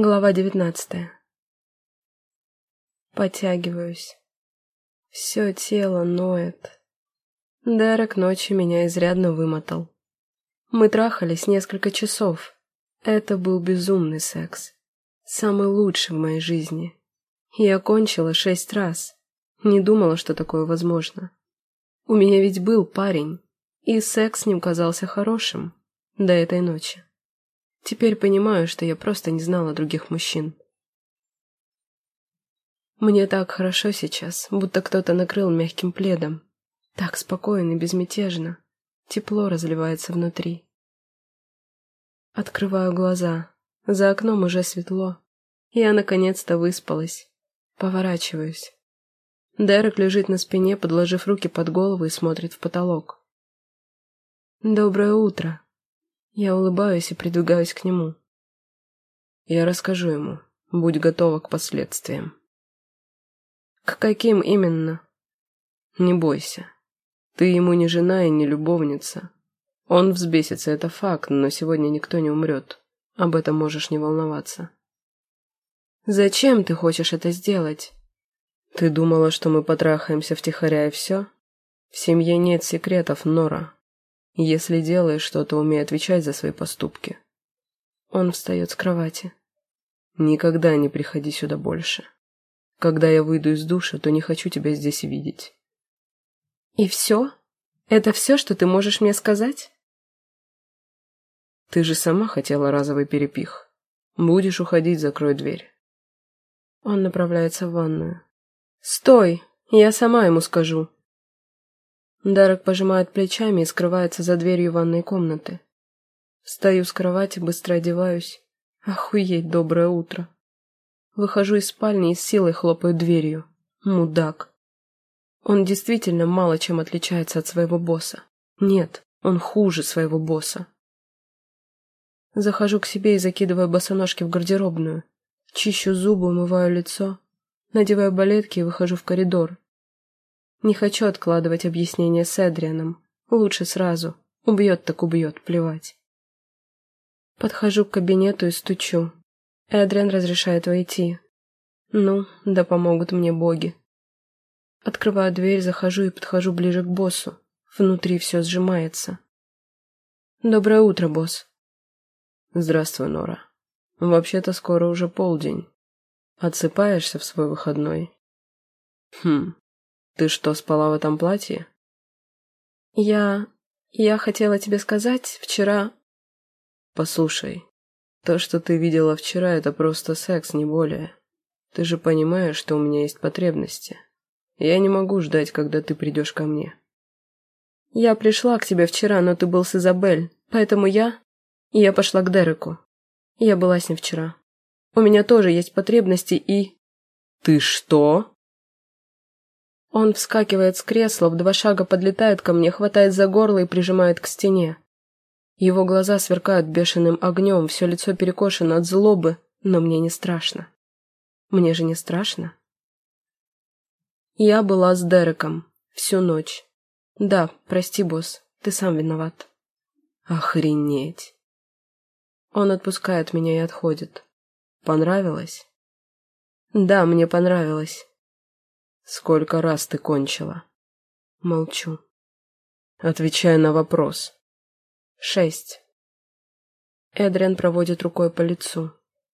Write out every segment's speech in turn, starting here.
Глава девятнадцатая. Подтягиваюсь. Все тело ноет. Дерек ночью меня изрядно вымотал. Мы трахались несколько часов. Это был безумный секс. Самый лучший в моей жизни. Я кончила шесть раз. Не думала, что такое возможно. У меня ведь был парень, и секс с ним казался хорошим до этой ночи. Теперь понимаю, что я просто не знала других мужчин. Мне так хорошо сейчас, будто кто-то накрыл мягким пледом. Так спокойно и безмятежно. Тепло разливается внутри. Открываю глаза. За окном уже светло. Я наконец-то выспалась. Поворачиваюсь. Дерек лежит на спине, подложив руки под голову и смотрит в потолок. «Доброе утро», я улыбаюсь и придвигаюсь к нему. Я расскажу ему. Будь готова к последствиям. К каким именно? Не бойся. Ты ему не жена и не любовница. Он взбесится, это факт, но сегодня никто не умрет. Об этом можешь не волноваться. Зачем ты хочешь это сделать? Ты думала, что мы потрахаемся втихаря и все? В семье нет секретов, Нора. Если делаешь что-то, умей отвечать за свои поступки. Он встает с кровати. Никогда не приходи сюда больше. Когда я выйду из душа, то не хочу тебя здесь видеть. И все? Это все, что ты можешь мне сказать? Ты же сама хотела разовый перепих. Будешь уходить, закрой дверь. Он направляется в ванную. Стой! Я сама ему скажу. Дарок пожимает плечами и скрывается за дверью ванной комнаты. Встаю с кровати, быстро одеваюсь. Охуеть, доброе утро. Выхожу из спальни и с силой хлопаю дверью. Мудак. Он действительно мало чем отличается от своего босса. Нет, он хуже своего босса. Захожу к себе и закидываю босоножки в гардеробную. Чищу зубы, умываю лицо. Надеваю балетки и выхожу в коридор, не хочу откладывать объяснение с Эдрианом. Лучше сразу. Убьет так убьет, плевать. Подхожу к кабинету и стучу. Эдриан разрешает войти. Ну, да помогут мне боги. Открываю дверь, захожу и подхожу ближе к боссу. Внутри все сжимается. Доброе утро, босс. Здравствуй, Нора. Вообще-то скоро уже полдень. Отсыпаешься в свой выходной? Хм, ты что, спала в этом платье? Я... я хотела тебе сказать вчера... Послушай, то, что ты видела вчера, это просто секс, не более. Ты же понимаешь, что у меня есть потребности. Я не могу ждать, когда ты придешь ко мне. Я пришла к тебе вчера, но ты был с Изабель, поэтому я... Я пошла к Дереку. Я была с ним вчера. У меня тоже есть потребности и... Ты что? Он вскакивает с кресла, в два шага подлетает ко мне, хватает за горло и прижимает к стене. Его глаза сверкают бешеным огнем, все лицо перекошено от злобы, но мне не страшно. Мне же не страшно. Я была с Дереком всю ночь. Да, прости, босс, ты сам виноват. Охренеть. Он отпускает меня и отходит. Понравилось? Да, мне понравилось. Сколько раз ты кончила? Молчу. Отвечай на вопрос. Шесть. Эдриан проводит рукой по лицу.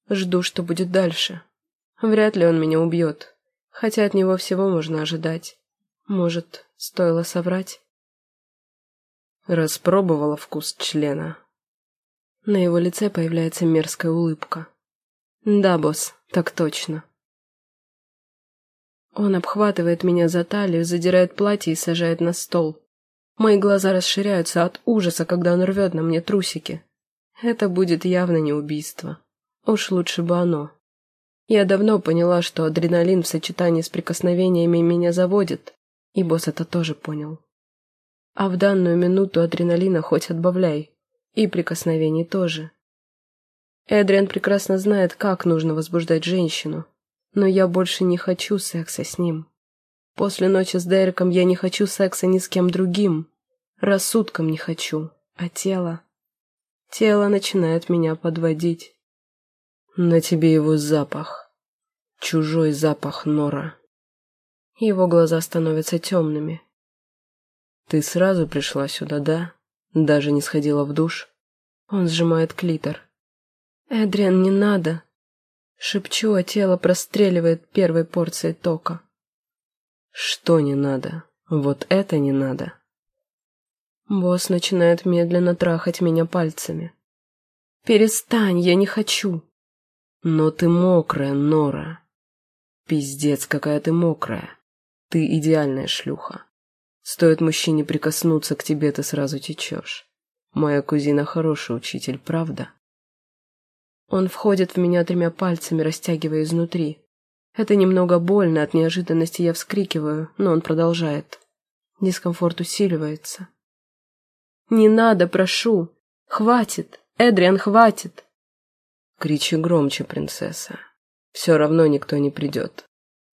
Жду, что будет дальше. Вряд ли он меня убьет. Хотя от него всего можно ожидать. Может, стоило соврать? Распробовала вкус члена. На его лице появляется мерзкая улыбка. Да, босс, так точно. Он обхватывает меня за талию, задирает платье и сажает на стол. Мои глаза расширяются от ужаса, когда он рвет на мне трусики. Это будет явно не убийство. Уж лучше бы оно. Я давно поняла, что адреналин в сочетании с прикосновениями меня заводит, и босс это тоже понял. А в данную минуту адреналина хоть отбавляй, и прикосновений тоже. Эдриан прекрасно знает, как нужно возбуждать женщину, но я больше не хочу секса с ним. После ночи с Дереком я не хочу секса ни с кем другим. Рассудком не хочу, а тело... Тело начинает меня подводить. На тебе его запах. Чужой запах Нора. Его глаза становятся темными. Ты сразу пришла сюда, да? Даже не сходила в душ? Он сжимает клитор. Эдриан, не надо. Шепчу, а тело простреливает первой порцией тока. Что не надо? Вот это не надо. Босс начинает медленно трахать меня пальцами. «Перестань, я не хочу!» «Но ты мокрая, Нора!» «Пиздец, какая ты мокрая! Ты идеальная шлюха! Стоит мужчине прикоснуться к тебе, ты сразу течешь. Моя кузина хороший учитель, правда?» Он входит в меня тремя пальцами, растягивая изнутри. Это немного больно, от неожиданности я вскрикиваю, но он продолжает. Дискомфорт усиливается. «Не надо, прошу! Хватит! Эдриан, хватит!» Кричи громче, принцесса. Все равно никто не придет.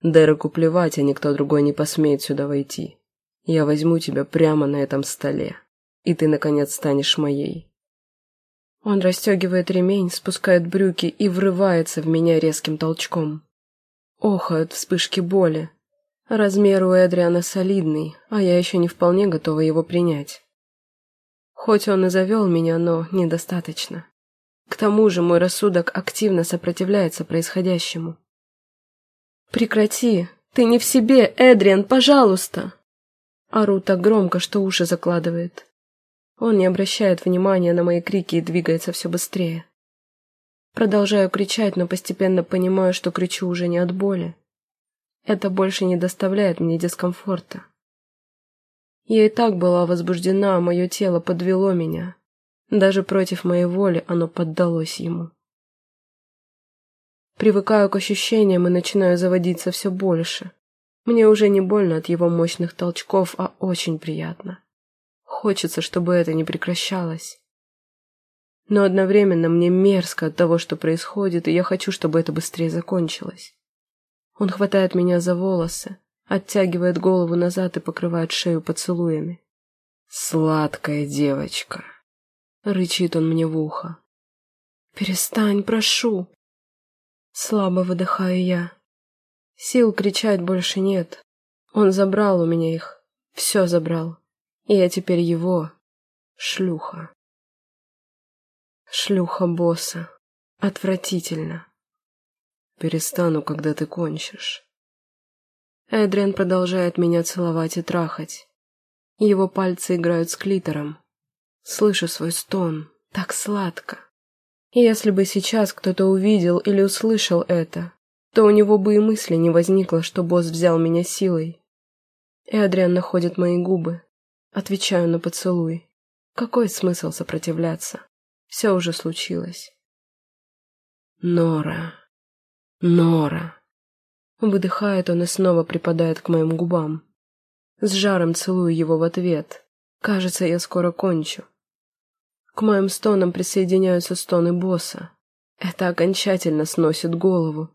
Дереку плевать, а никто другой не посмеет сюда войти. Я возьму тебя прямо на этом столе, и ты, наконец, станешь моей. Он расстегивает ремень, спускает брюки и врывается в меня резким толчком. Охают вспышки боли. Размер у Эдриана солидный, а я еще не вполне готова его принять. Хоть он и завел меня, но недостаточно. К тому же мой рассудок активно сопротивляется происходящему. «Прекрати! Ты не в себе, Эдриан, пожалуйста!» Ору так громко, что уши закладывает. Он не обращает внимания на мои крики и двигается все быстрее. Продолжаю кричать, но постепенно понимаю, что кричу уже не от боли. Это больше не доставляет мне дискомфорта. Я и так была возбуждена, а мое тело подвело меня. Даже против моей воли оно поддалось ему. Привыкаю к ощущениям и начинаю заводиться все больше. Мне уже не больно от его мощных толчков, а очень приятно. Хочется, чтобы это не прекращалось. Но одновременно мне мерзко от того, что происходит, и я хочу, чтобы это быстрее закончилось. Он хватает меня за волосы, оттягивает голову назад и покрывает шею поцелуями. «Сладкая девочка!» — рычит он мне в ухо. «Перестань, прошу!» Слабо выдыхаю я. Сил кричать больше нет. Он забрал у меня их. Все забрал. Я теперь его шлюха. Шлюха босса. Отвратительно. Перестану, когда ты кончишь. Эдриан продолжает меня целовать и трахать. Его пальцы играют с клитором. Слышу свой стон. Так сладко. если бы сейчас кто-то увидел или услышал это, то у него бы и мысли не возникло, что босс взял меня силой. Эдриан находит мои губы, Отвечаю на поцелуй. Какой смысл сопротивляться? Все уже случилось. Нора. Нора. Выдыхает он и снова припадает к моим губам. С жаром целую его в ответ. Кажется, я скоро кончу. К моим стонам присоединяются стоны босса. Это окончательно сносит голову.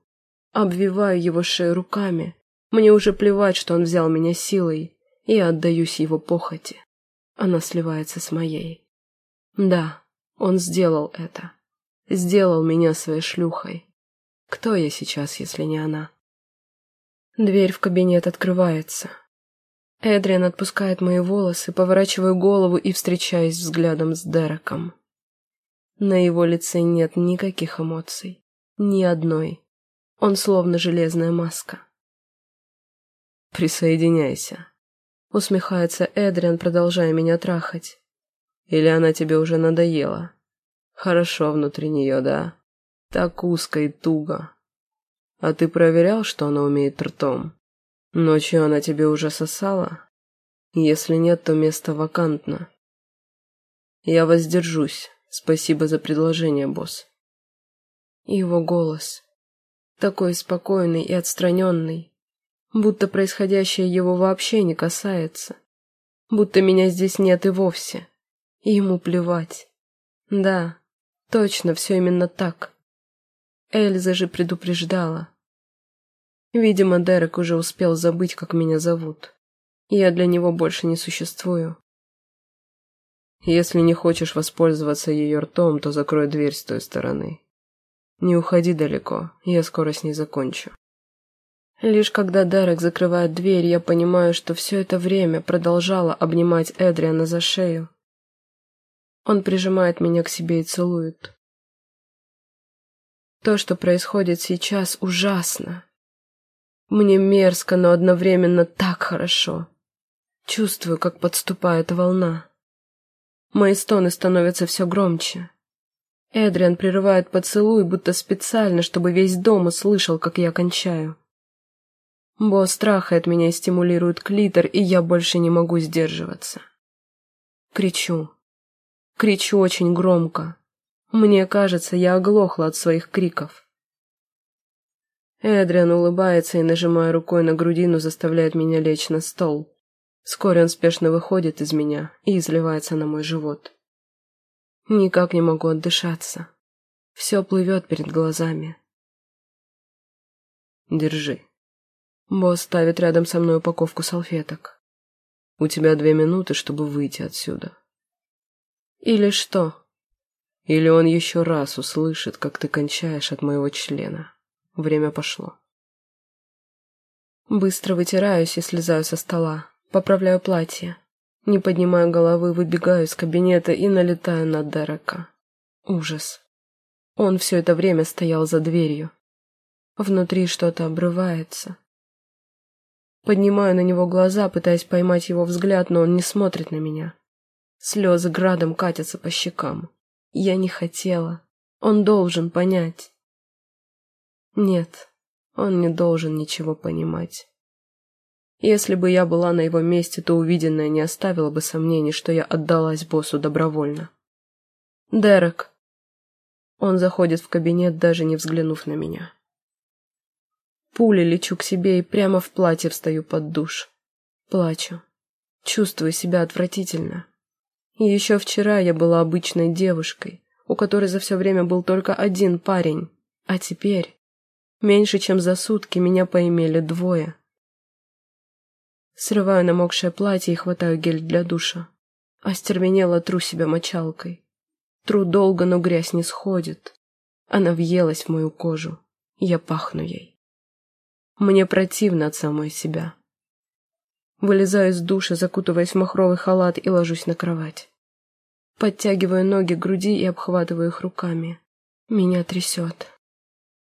Обвиваю его шею руками. Мне уже плевать, что он взял меня силой. Я отдаюсь его похоти. Она сливается с моей. Да, он сделал это. Сделал меня своей шлюхой. Кто я сейчас, если не она? Дверь в кабинет открывается. Эдриан отпускает мои волосы, поворачиваю голову и встречаюсь взглядом с Дереком. На его лице нет никаких эмоций. Ни одной. Он словно железная маска. «Присоединяйся», Усмехается Эдриан, продолжая меня трахать. Или она тебе уже надоела? Хорошо внутри нее, да? Так узко и туго. А ты проверял, что она умеет ртом? Ночью она тебе уже сосала? Если нет, то место вакантно. Я воздержусь. Спасибо за предложение, босс. Его голос. Такой спокойный и отстраненный будто происходящее его вообще не касается, будто меня здесь нет и вовсе. Ему плевать. Да, точно, все именно так. Эльза же предупреждала. Видимо, Дерек уже успел забыть, как меня зовут. Я для него больше не существую. Если не хочешь воспользоваться ее ртом, то закрой дверь с той стороны. Не уходи далеко, я скоро с ней закончу. Лишь когда Дерек закрывает дверь, я понимаю, что все это время продолжала обнимать Эдриана за шею. Он прижимает меня к себе и целует. То, что происходит сейчас, ужасно. Мне мерзко, но одновременно так хорошо. Чувствую, как подступает волна. Мои стоны становятся все громче. Эдриан прерывает поцелуй, будто специально, чтобы весь дом услышал, как я кончаю. Босс трахает меня стимулирует клитор, и я больше не могу сдерживаться. Кричу. Кричу очень громко. Мне кажется, я оглохла от своих криков. Эдриан улыбается и, нажимая рукой на грудину, заставляет меня лечь на стол. Вскоре он спешно выходит из меня и изливается на мой живот. Никак не могу отдышаться. Все плывет перед глазами. Держи. Босс ставит рядом со мной упаковку салфеток. У тебя две минуты, чтобы выйти отсюда. Или что? Или он еще раз услышит, как ты кончаешь от моего члена. Время пошло. Быстро вытираюсь и слезаю со стола. Поправляю платье. Не поднимаю головы, выбегаю из кабинета и налетаю на Дерека. Ужас. Он все это время стоял за дверью. Внутри что-то обрывается. Поднимаю на него глаза, пытаясь поймать его взгляд, но он не смотрит на меня. Слезы градом катятся по щекам. Я не хотела. Он должен понять. Нет, он не должен ничего понимать. Если бы я была на его месте, то увиденное не оставило бы сомнений, что я отдалась боссу добровольно. «Дерек!» Он заходит в кабинет, даже не взглянув на меня. Пули лечу к себе и прямо в платье встаю под душ. Плачу. Чувствую себя отвратительно. И еще вчера я была обычной девушкой, у которой за все время был только один парень. А теперь, меньше чем за сутки, меня поимели двое. Срываю намокшее платье и хватаю гель для душа. Остервенело тру себя мочалкой. Тру долго, но грязь не сходит. Она въелась в мою кожу. Я пахну ей. Мне противно от самой себя. Вылезаю из душа, закутываясь в махровый халат и ложусь на кровать. Подтягиваю ноги к груди и обхватываю их руками. Меня трясет.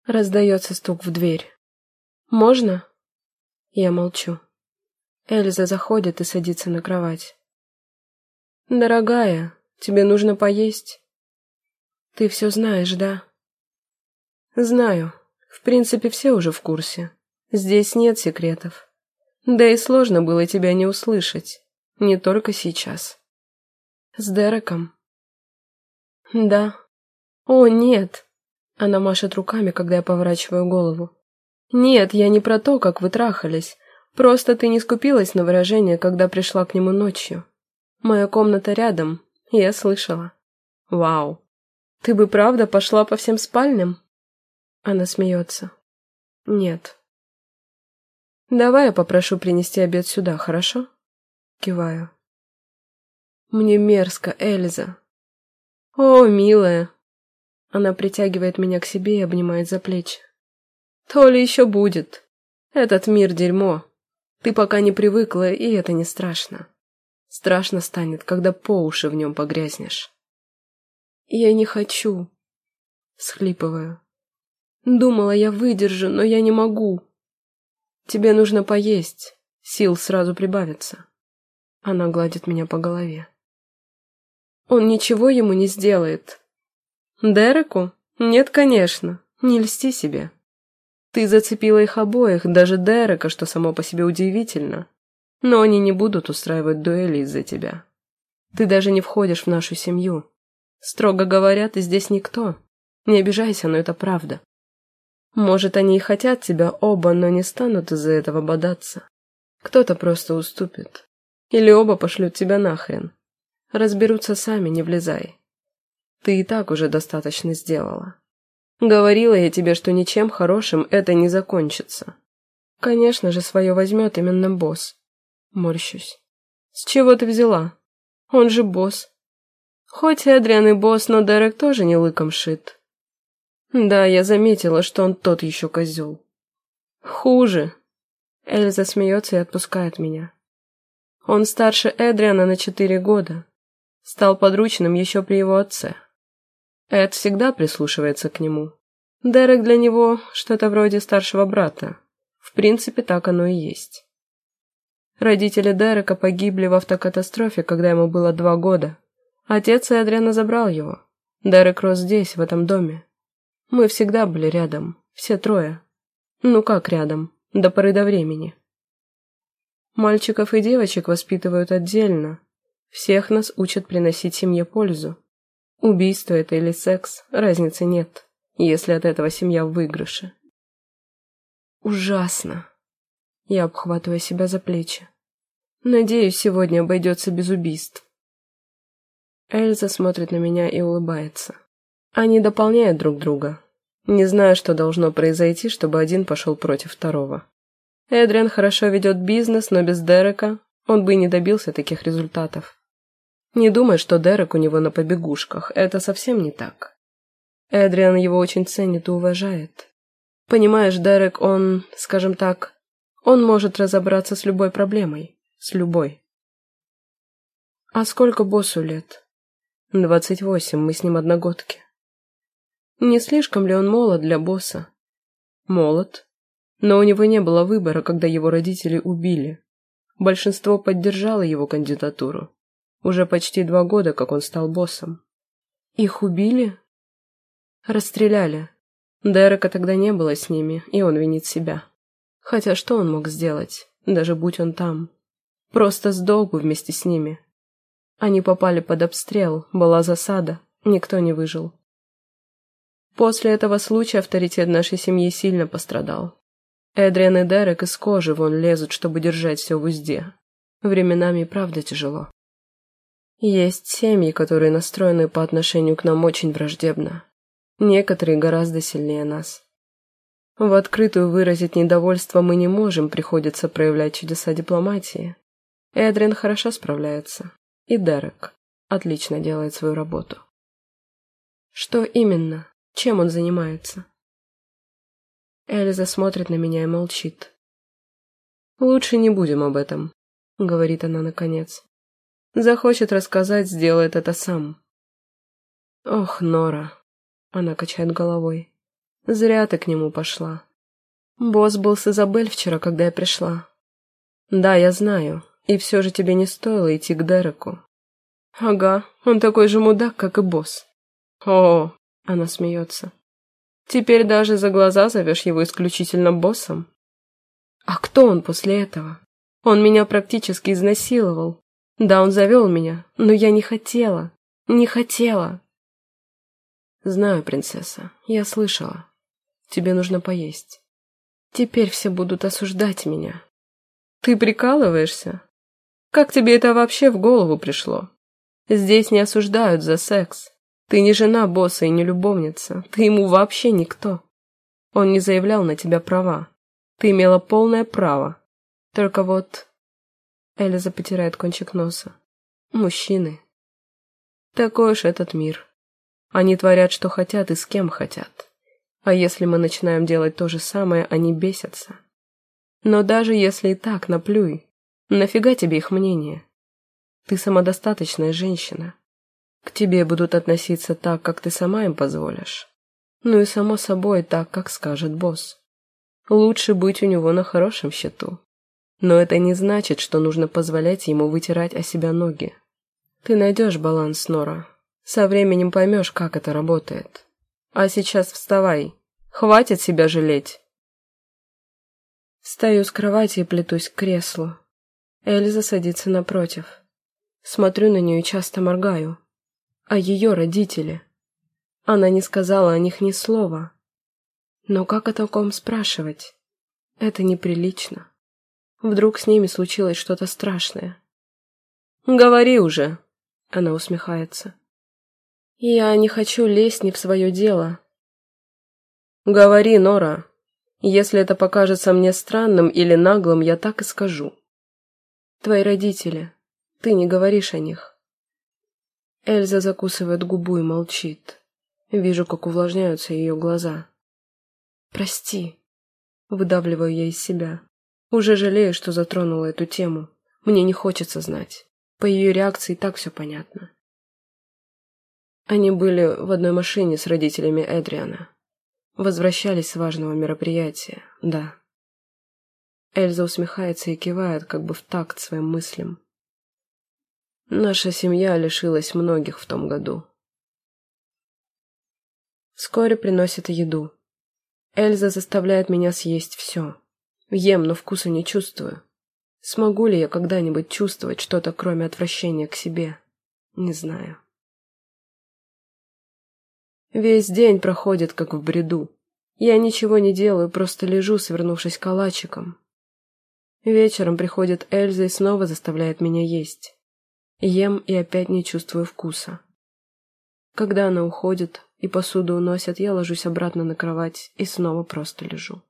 Раздается стук в дверь. «Можно?» Я молчу. Эльза заходит и садится на кровать. «Дорогая, тебе нужно поесть?» «Ты все знаешь, да?» «Знаю. В принципе, все уже в курсе. Здесь нет секретов. Да и сложно было тебя не услышать. Не только сейчас». «С Дереком?» «Да». «О, нет!» Она машет руками, когда я поворачиваю голову. «Нет, я не про то, как вы трахались. Просто ты не скупилась на выражение, когда пришла к нему ночью. Моя комната рядом, я слышала. Вау. Ты бы правда пошла по всем спальням? Она смеется. Нет. Давай я попрошу принести обед сюда, хорошо? Киваю. Мне мерзко, Эльза. О, милая. Она притягивает меня к себе и обнимает за плечи. То ли еще будет. Этот мир дерьмо. Ты пока не привыкла, и это не страшно. Страшно станет, когда по уши в нем погрязнешь. Я не хочу. Схлипываю. Думала, я выдержу, но я не могу. Тебе нужно поесть, сил сразу прибавится. Она гладит меня по голове. Он ничего ему не сделает. Дереку? Нет, конечно. Не льсти себе. Ты зацепила их обоих, даже Дерека, что само по себе удивительно. Но они не будут устраивать дуэли из-за тебя. Ты даже не входишь в нашу семью. Строго говоря, ты здесь никто. Не обижайся, но это правда. Может, они и хотят тебя оба, но не станут из-за этого бодаться. Кто-то просто уступит. Или оба пошлют тебя нахрен. Разберутся сами, не влезай. Ты и так уже достаточно сделала. Говорила я тебе, что ничем хорошим это не закончится. Конечно же, свое возьмет именно босс. Морщусь. С чего ты взяла? Он же босс. Хоть Эдриан и босс, но Дерек тоже не лыком шит. Да, я заметила, что он тот еще козел. Хуже. Эльза смеется и отпускает меня. Он старше Эдриана на четыре года. Стал подручным еще при его отце. Эд всегда прислушивается к нему. Дерек для него что-то вроде старшего брата. В принципе, так оно и есть. Родители Дерека погибли в автокатастрофе, когда ему было два года. Отец Эдриана забрал его. Дерек рос здесь, в этом доме. Мы всегда были рядом, все трое. Ну как рядом, до поры до времени. Мальчиков и девочек воспитывают отдельно. Всех нас учат приносить семье пользу. Убийство это или секс, разницы нет, если от этого семья в выигрыше. Ужасно. Я обхватываю себя за плечи. Надеюсь, сегодня обойдется без убийств. Эльза смотрит на меня и улыбается. Они дополняют друг друга. Не знаю, что должно произойти, чтобы один пошел против второго. Эдриан хорошо ведет бизнес, но без Дерека он бы и не добился таких результатов. Не думай, что Дерек у него на побегушках, это совсем не так. Эдриан его очень ценит и уважает. Понимаешь, Дерек, он, скажем так, он может разобраться с любой проблемой. С любой. А сколько боссу лет? Двадцать восемь, мы с ним одногодки. Не слишком ли он молод для босса? Молод. Но у него не было выбора, когда его родители убили. Большинство поддержало его кандидатуру. Уже почти два года, как он стал боссом. Их убили? Расстреляли. Дерека тогда не было с ними, и он винит себя. Хотя что он мог сделать, даже будь он там? Просто сдох бы вместе с ними. Они попали под обстрел, была засада, никто не выжил. После этого случая авторитет нашей семьи сильно пострадал. Эдриан и Дерек из кожи вон лезут, чтобы держать все в узде. Временами правда тяжело. Есть семьи, которые настроены по отношению к нам очень враждебно. Некоторые гораздо сильнее нас. В открытую выразить недовольство мы не можем, приходится проявлять чудеса дипломатии. Эдрин хорошо справляется. И Дерек отлично делает свою работу. Что именно? Чем он занимается? Эльза смотрит на меня и молчит. «Лучше не будем об этом», — говорит она наконец. «Захочет рассказать, сделает это сам». «Ох, Нора», — она качает головой, — «зря ты к нему пошла. Босс был с Изабель вчера, когда я пришла. Да, я знаю, и все же тебе не стоило идти к Дереку. Ага, он такой же мудак, как и босс. О, она смеется. Теперь даже за глаза зовешь его исключительно боссом? А кто он после этого? Он меня практически изнасиловал. Да, он завел меня, но я не хотела. Не хотела. Знаю, принцесса, я слышала. Тебе нужно поесть. Теперь все будут осуждать меня. Ты прикалываешься? Как тебе это вообще в голову пришло? Здесь не осуждают за секс. Ты не жена босса и не любовница. Ты ему вообще никто. Он не заявлял на тебя права. Ты имела полное право. Только вот... Элиза потирает кончик носа. Мужчины. Такой уж этот мир. Они творят, что хотят и с кем хотят. А если мы начинаем делать то же самое, они бесятся. Но даже если и так, наплюй. Нафига тебе их мнение? Ты самодостаточная женщина. К тебе будут относиться так, как ты сама им позволишь. Ну и само собой так, как скажет босс. Лучше быть у него на хорошем счету. Но это не значит, что нужно позволять ему вытирать о себя ноги. Ты найдешь баланс, Нора. Со временем поймешь, как это работает. А сейчас вставай. Хватит себя жалеть. Стою с кровати и плетусь к креслу. Эльза садится напротив. Смотрю на нее и часто моргаю. А ее родители? Она не сказала о них ни слова. Но как о таком спрашивать? Это неприлично. Вдруг с ними случилось что-то страшное. «Говори уже!» — она усмехается. «Я не хочу лезть не в свое дело». «Говори, Нора. Если это покажется мне странным или наглым, я так и скажу». Твои родители. Ты не говоришь о них. Эльза закусывает губу и молчит. Вижу, как увлажняются ее глаза. «Прости», — выдавливаю я из себя. Уже жалею, что затронула эту тему. Мне не хочется знать. По ее реакции так все понятно. Они были в одной машине с родителями Эдриана. Возвращались с важного мероприятия, да. Эльза усмехается и кивает, как бы в такт своим мыслям. Наша семья лишилась многих в том году. Вскоре приносят еду. Эльза заставляет меня съесть все. Ем, но вкуса не чувствую. Смогу ли я когда-нибудь чувствовать что-то, кроме отвращения к себе? Не знаю. Весь день проходит, как в бреду. Я ничего не делаю, просто лежу, свернувшись калачиком. Вечером приходит Эльза и снова заставляет меня есть. Ем и опять не чувствую вкуса. Когда она уходит и посуду уносят, я ложусь обратно на кровать и снова просто лежу.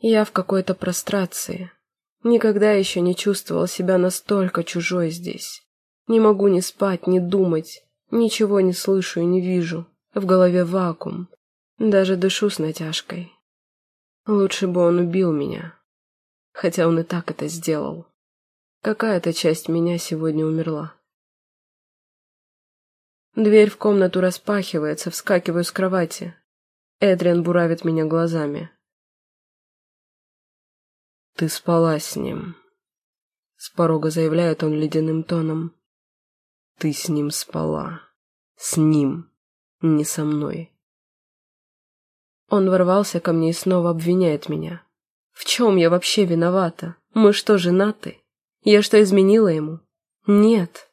Я в какой-то прострации. Никогда еще не чувствовал себя настолько чужой здесь. Не могу ни спать, ни думать. Ничего не слышу и не вижу. В голове вакуум. Даже дышу с натяжкой. Лучше бы он убил меня. Хотя он и так это сделал. Какая-то часть меня сегодня умерла. Дверь в комнату распахивается, вскакиваю с кровати. Эдриан буравит меня глазами. «Ты спала с ним», — с порога заявляет он ледяным тоном. Ты с ним спала. С ним, не со мной. Он ворвался ко мне и снова обвиняет меня. В чем я вообще виновата? Мы что, женаты? Я что, изменила ему? Нет.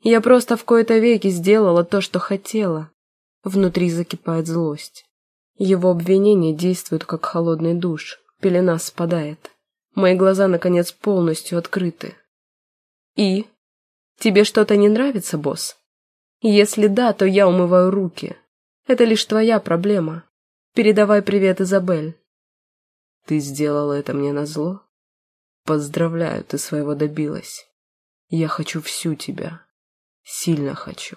Я просто в кои-то веки сделала то, что хотела. Внутри закипает злость. Его обвинения действуют, как холодный душ. Пелена спадает. Мои глаза, наконец, полностью открыты. И Тебе что-то не нравится, босс? Если да, то я умываю руки. Это лишь твоя проблема. Передавай привет, Изабель. Ты сделала это мне назло? Поздравляю, ты своего добилась. Я хочу всю тебя. Сильно хочу.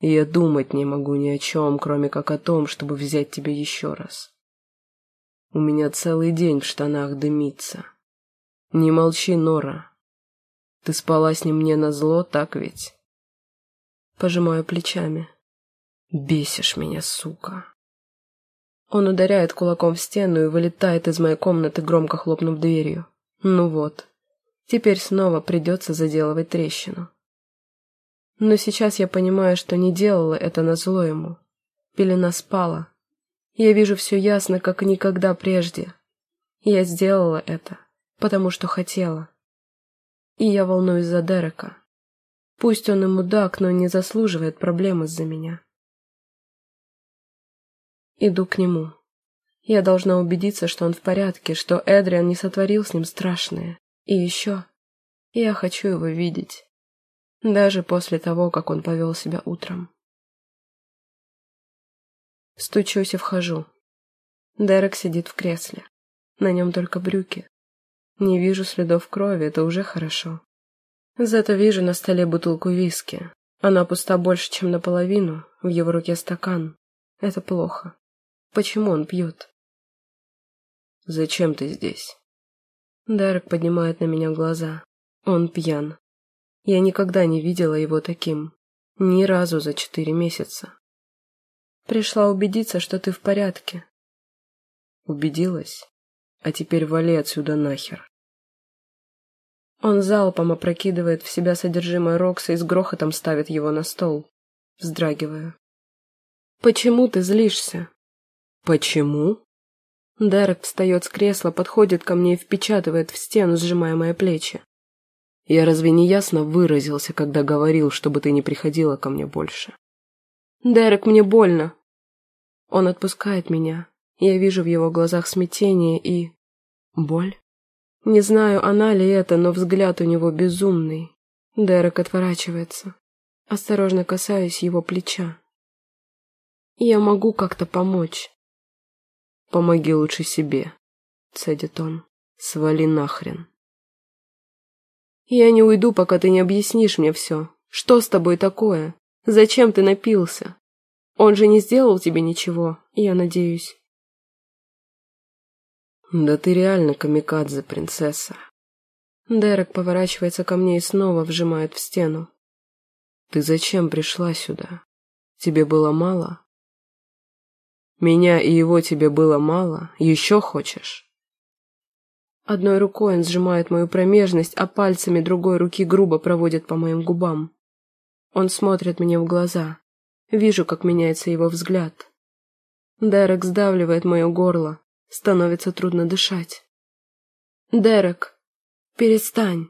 И я думать не могу ни о чем, кроме как о том, чтобы взять тебя еще раз. У меня целый день в штанах дымится. Не молчи, Нора. Ты спала с ним мне назло, так ведь? Пожимаю плечами. Бесишь меня, сука. Он ударяет кулаком в стену и вылетает из моей комнаты, громко хлопнув дверью. Ну вот. Теперь снова придется заделывать трещину. Но сейчас я понимаю, что не делала это назло ему. Пелена спала. Я вижу все ясно, как никогда прежде. Я сделала это, потому что хотела. И я волнуюсь за Дерека. Пусть он и мудак, но не заслуживает проблем из-за меня. Иду к нему. Я должна убедиться, что он в порядке, что Эдриан не сотворил с ним страшное. И еще, я хочу его видеть. Даже после того, как он повел себя утром. Стучусь и вхожу. Дерек сидит в кресле. На нем только брюки, не вижу следов крови, это уже хорошо. Зато вижу на столе бутылку виски. Она пуста больше, чем наполовину, в его руке стакан. Это плохо. Почему он пьет? «Зачем ты здесь?» Дерек поднимает на меня глаза. Он пьян. Я никогда не видела его таким. Ни разу за четыре месяца. Пришла убедиться, что ты в порядке. Убедилась? А теперь вали отсюда нахер. Он залпом опрокидывает в себя содержимое Рокса и с грохотом ставит его на стол. Вздрагиваю. «Почему ты злишься?» «Почему?» Дерек встает с кресла, подходит ко мне и впечатывает в стену, сжимая мои плечи. «Я разве не ясно выразился, когда говорил, чтобы ты не приходила ко мне больше?» «Дерек, мне больно!» Он отпускает меня. Я вижу в его глазах смятение и... боль. Не знаю, она ли это, но взгляд у него безумный. Дерек отворачивается. Осторожно касаюсь его плеча. Я могу как-то помочь. Помоги лучше себе, цедит он. Свали нахрен. Я не уйду, пока ты не объяснишь мне все. Что с тобой такое? Зачем ты напился? Он же не сделал тебе ничего, я надеюсь. Да ты реально камикадзе, принцесса. Дерек поворачивается ко мне и снова вжимает в стену. Ты зачем пришла сюда? Тебе было мало? Меня и его тебе было мало? Еще хочешь? Одной рукой он сжимает мою промежность, а пальцами другой руки грубо проводит по моим губам. Он смотрит мне в глаза. Вижу, как меняется его взгляд. Дерек сдавливает мое горло. Становится трудно дышать. «Дерек, перестань!»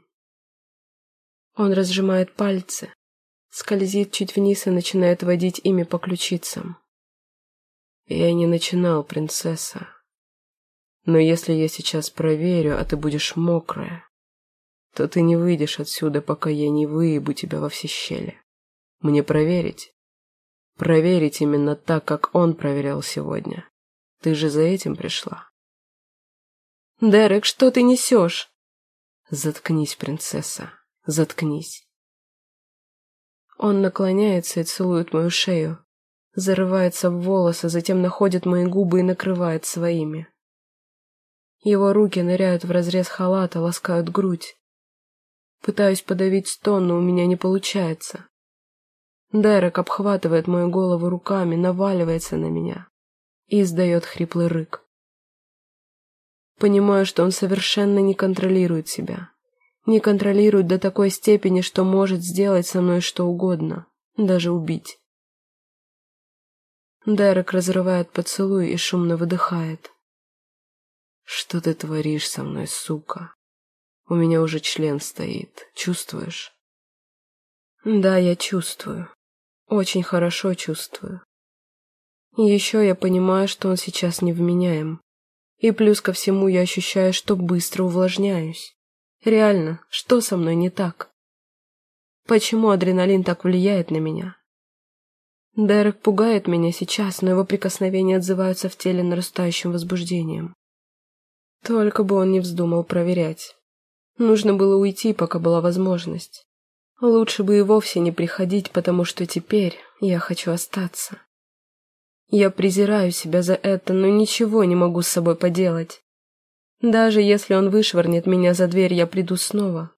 Он разжимает пальцы, скользит чуть вниз и начинает водить ими по ключицам. «Я не начинал, принцесса. Но если я сейчас проверю, а ты будешь мокрая, то ты не выйдешь отсюда, пока я не выебу тебя во все щели. Мне проверить? Проверить именно так, как он проверял сегодня. Ты же за этим пришла. Дерек, что ты несешь? Заткнись, принцесса, заткнись. Он наклоняется и целует мою шею, зарывается в волосы, затем находит мои губы и накрывает своими. Его руки ныряют в разрез халата, ласкают грудь. Пытаюсь подавить стон, но у меня не получается. Дерек обхватывает мою голову руками, наваливается на меня и издает хриплый рык. Понимаю, что он совершенно не контролирует себя. Не контролирует до такой степени, что может сделать со мной что угодно, даже убить. Дерек разрывает поцелуй и шумно выдыхает. «Что ты творишь со мной, сука? У меня уже член стоит. Чувствуешь?» «Да, я чувствую. Очень хорошо чувствую. Еще я понимаю, что он сейчас невменяем. И плюс ко всему я ощущаю, что быстро увлажняюсь. Реально, что со мной не так? Почему адреналин так влияет на меня? Дерек пугает меня сейчас, но его прикосновения отзываются в теле нарастающим возбуждением. Только бы он не вздумал проверять. Нужно было уйти, пока была возможность. Лучше бы и вовсе не приходить, потому что теперь я хочу остаться. Я презираю себя за это, но ничего не могу с собой поделать. Даже если он вышвырнет меня за дверь, я приду снова.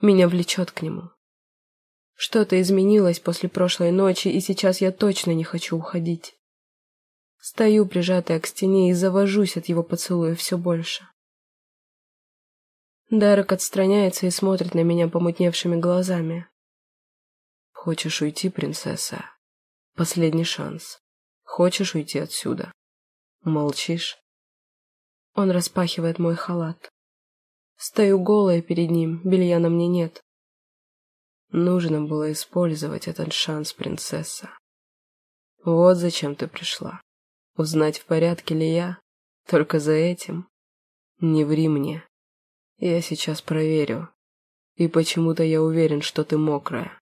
Меня влечет к нему. Что-то изменилось после прошлой ночи, и сейчас я точно не хочу уходить. Стою, прижатая к стене, и завожусь от его поцелуя все больше. Дарек отстраняется и смотрит на меня помутневшими глазами. «Хочешь уйти, принцесса? Последний шанс. Хочешь уйти отсюда? Молчишь?» Он распахивает мой халат. Стою голая перед ним, белья на мне нет. Нужно было использовать этот шанс, принцесса. Вот зачем ты пришла. Узнать, в порядке ли я? Только за этим? Не ври мне. Я сейчас проверю. И почему-то я уверен, что ты мокрая.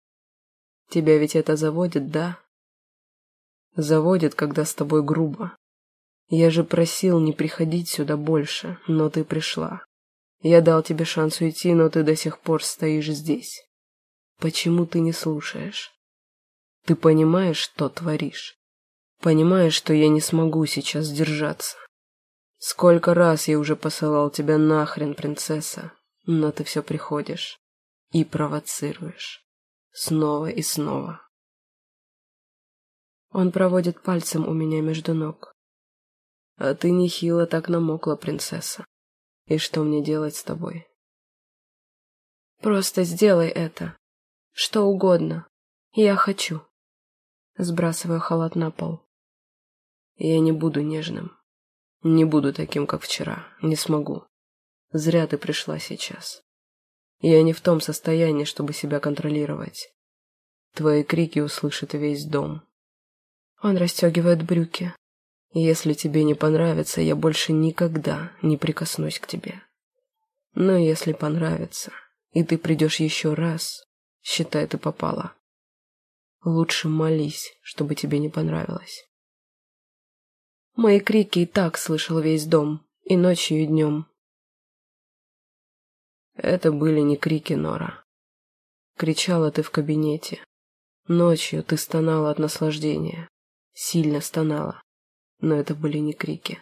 Тебя ведь это заводит, да? Заводит, когда с тобой грубо. Я же просил не приходить сюда больше, но ты пришла. Я дал тебе шанс уйти, но ты до сих пор стоишь здесь. Почему ты не слушаешь? Ты понимаешь, что творишь? Понимаешь, что я не смогу сейчас держаться. Сколько раз я уже посылал тебя нахрен, принцесса, но ты все приходишь и провоцируешь. Снова и снова. Он проводит пальцем у меня между ног. А ты нехило так намокла, принцесса. И что мне делать с тобой? Просто сделай это. Что угодно. Я хочу. Сбрасываю халат на пол. Я не буду нежным. Не буду таким, как вчера. Не смогу. Зря ты пришла сейчас. Я не в том состоянии, чтобы себя контролировать. Твои крики услышит весь дом. Он расстегивает брюки. Если тебе не понравится, я больше никогда не прикоснусь к тебе. Но если понравится, и ты придешь еще раз, считай, ты попала. Лучше молись, чтобы тебе не понравилось. Мои крики и так слышал весь дом, и ночью, и днем. Это были не крики, Нора. Кричала ты в кабинете. Ночью ты стонала от наслаждения. Сильно стонала. Но это были не крики.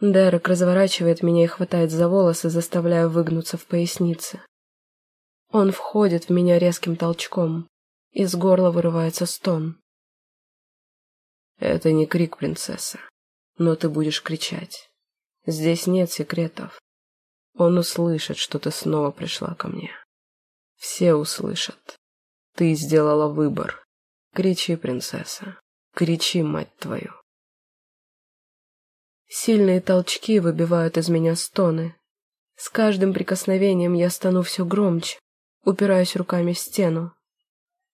Дерек разворачивает меня и хватает за волосы, заставляя выгнуться в пояснице. Он входит в меня резким толчком. Из горла вырывается стон. Это не крик, принцесса. Но ты будешь кричать. Здесь нет секретов. Он услышит, что ты снова пришла ко мне. Все услышат. Ты сделала выбор. Кричи, принцесса. Кричи, мать твою. Сильные толчки выбивают из меня стоны. С каждым прикосновением я стану все громче, упираюсь руками в стену.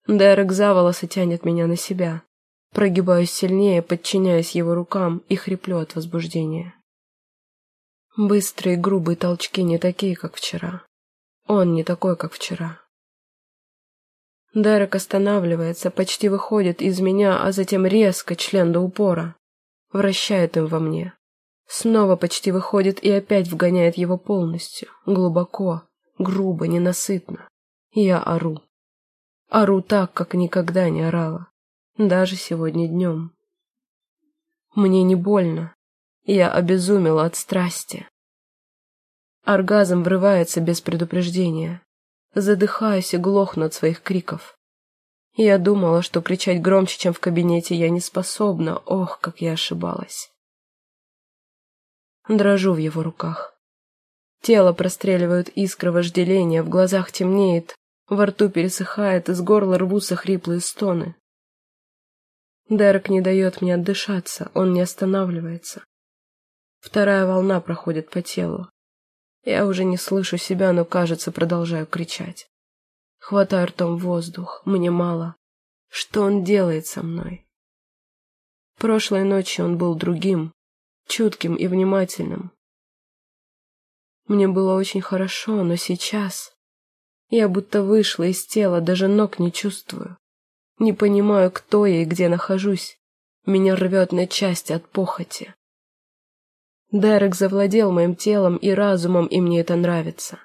Дерек за тянет меня на себя. Прогибаюсь сильнее, подчиняясь его рукам и хриплю от возбуждения. Быстрые грубые толчки не такие, как вчера. Он не такой, как вчера. Дерек останавливается, почти выходит из меня, а затем резко, член до упора. Вращает им во мне. Снова почти выходит и опять вгоняет его полностью, глубоко, грубо, ненасытно. Я ору. Ору так, как никогда не орала. Даже сегодня днем. Мне не больно. Я обезумела от страсти. Оргазм врывается без предупреждения. Задыхаюсь и глохну от своих криков. Я думала, что кричать громче, чем в кабинете, я не способна. Ох, как я ошибалась. Дрожу в его руках. Тело простреливают искры вожделения, в глазах темнеет, во рту пересыхает, из горла рвутся хриплые стоны. Дерек не дает мне отдышаться, он не останавливается. Вторая волна проходит по телу. Я уже не слышу себя, но, кажется, продолжаю кричать. Хватаю ртом воздух, мне мало. Что он делает со мной? Прошлой ночью он был другим, чутким и внимательным. Мне было очень хорошо, но сейчас... Я будто вышла из тела, даже ног не чувствую. Не понимаю, кто я и где нахожусь. Меня рвет на части от похоти. Дерек завладел моим телом и разумом, и мне это нравится.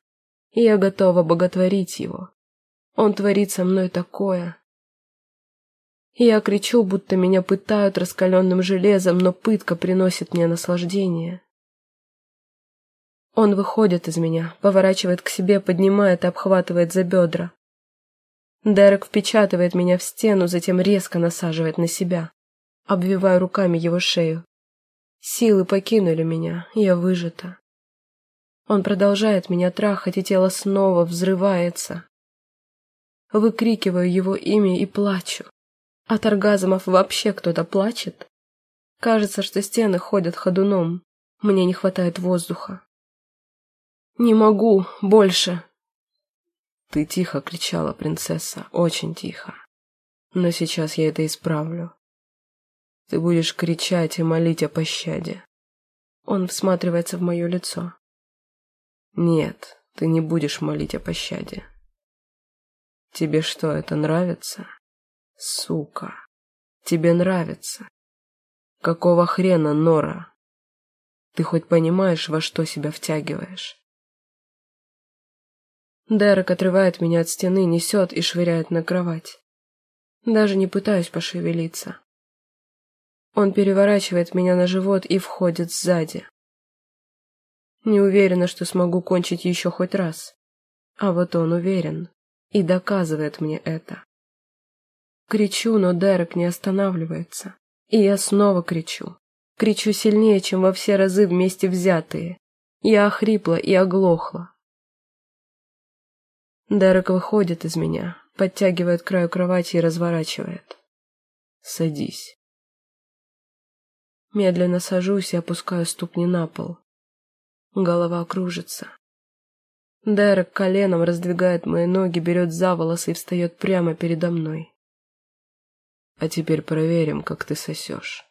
И я готова боготворить его. Он творит со мной такое. Я кричу, будто меня пытают раскаленным железом, но пытка приносит мне наслаждение. Он выходит из меня, поворачивает к себе, поднимает и обхватывает за бедра. Дерек впечатывает меня в стену, затем резко насаживает на себя. Обвиваю руками его шею. Силы покинули меня, я выжата. Он продолжает меня трахать, и тело снова взрывается. Выкрикиваю его имя и плачу. От оргазмов вообще кто-то плачет? Кажется, что стены ходят ходуном. Мне не хватает воздуха. «Не могу больше!» Ты тихо кричала, принцесса, очень тихо. Но сейчас я это исправлю. Ты будешь кричать и молить о пощаде. Он всматривается в мое лицо. Нет, ты не будешь молить о пощаде. Тебе что, это нравится? Сука, тебе нравится? Какого хрена, Нора? Ты хоть понимаешь, во что себя втягиваешь? Дерек отрывает меня от стены, несет и швыряет на кровать. Даже не пытаюсь пошевелиться. Он переворачивает меня на живот и входит сзади. Не уверена, что смогу кончить еще хоть раз. А вот он уверен и доказывает мне это. Кричу, но Дерек не останавливается. И я снова кричу. Кричу сильнее, чем во все разы вместе взятые. Я охрипла и оглохла. Дерек выходит из меня, подтягивает краю кровати и разворачивает. «Садись». Медленно сажусь и опускаю ступни на пол. Голова кружится. Дерек коленом раздвигает мои ноги, берет за волосы и встает прямо передо мной. «А теперь проверим, как ты сосешь».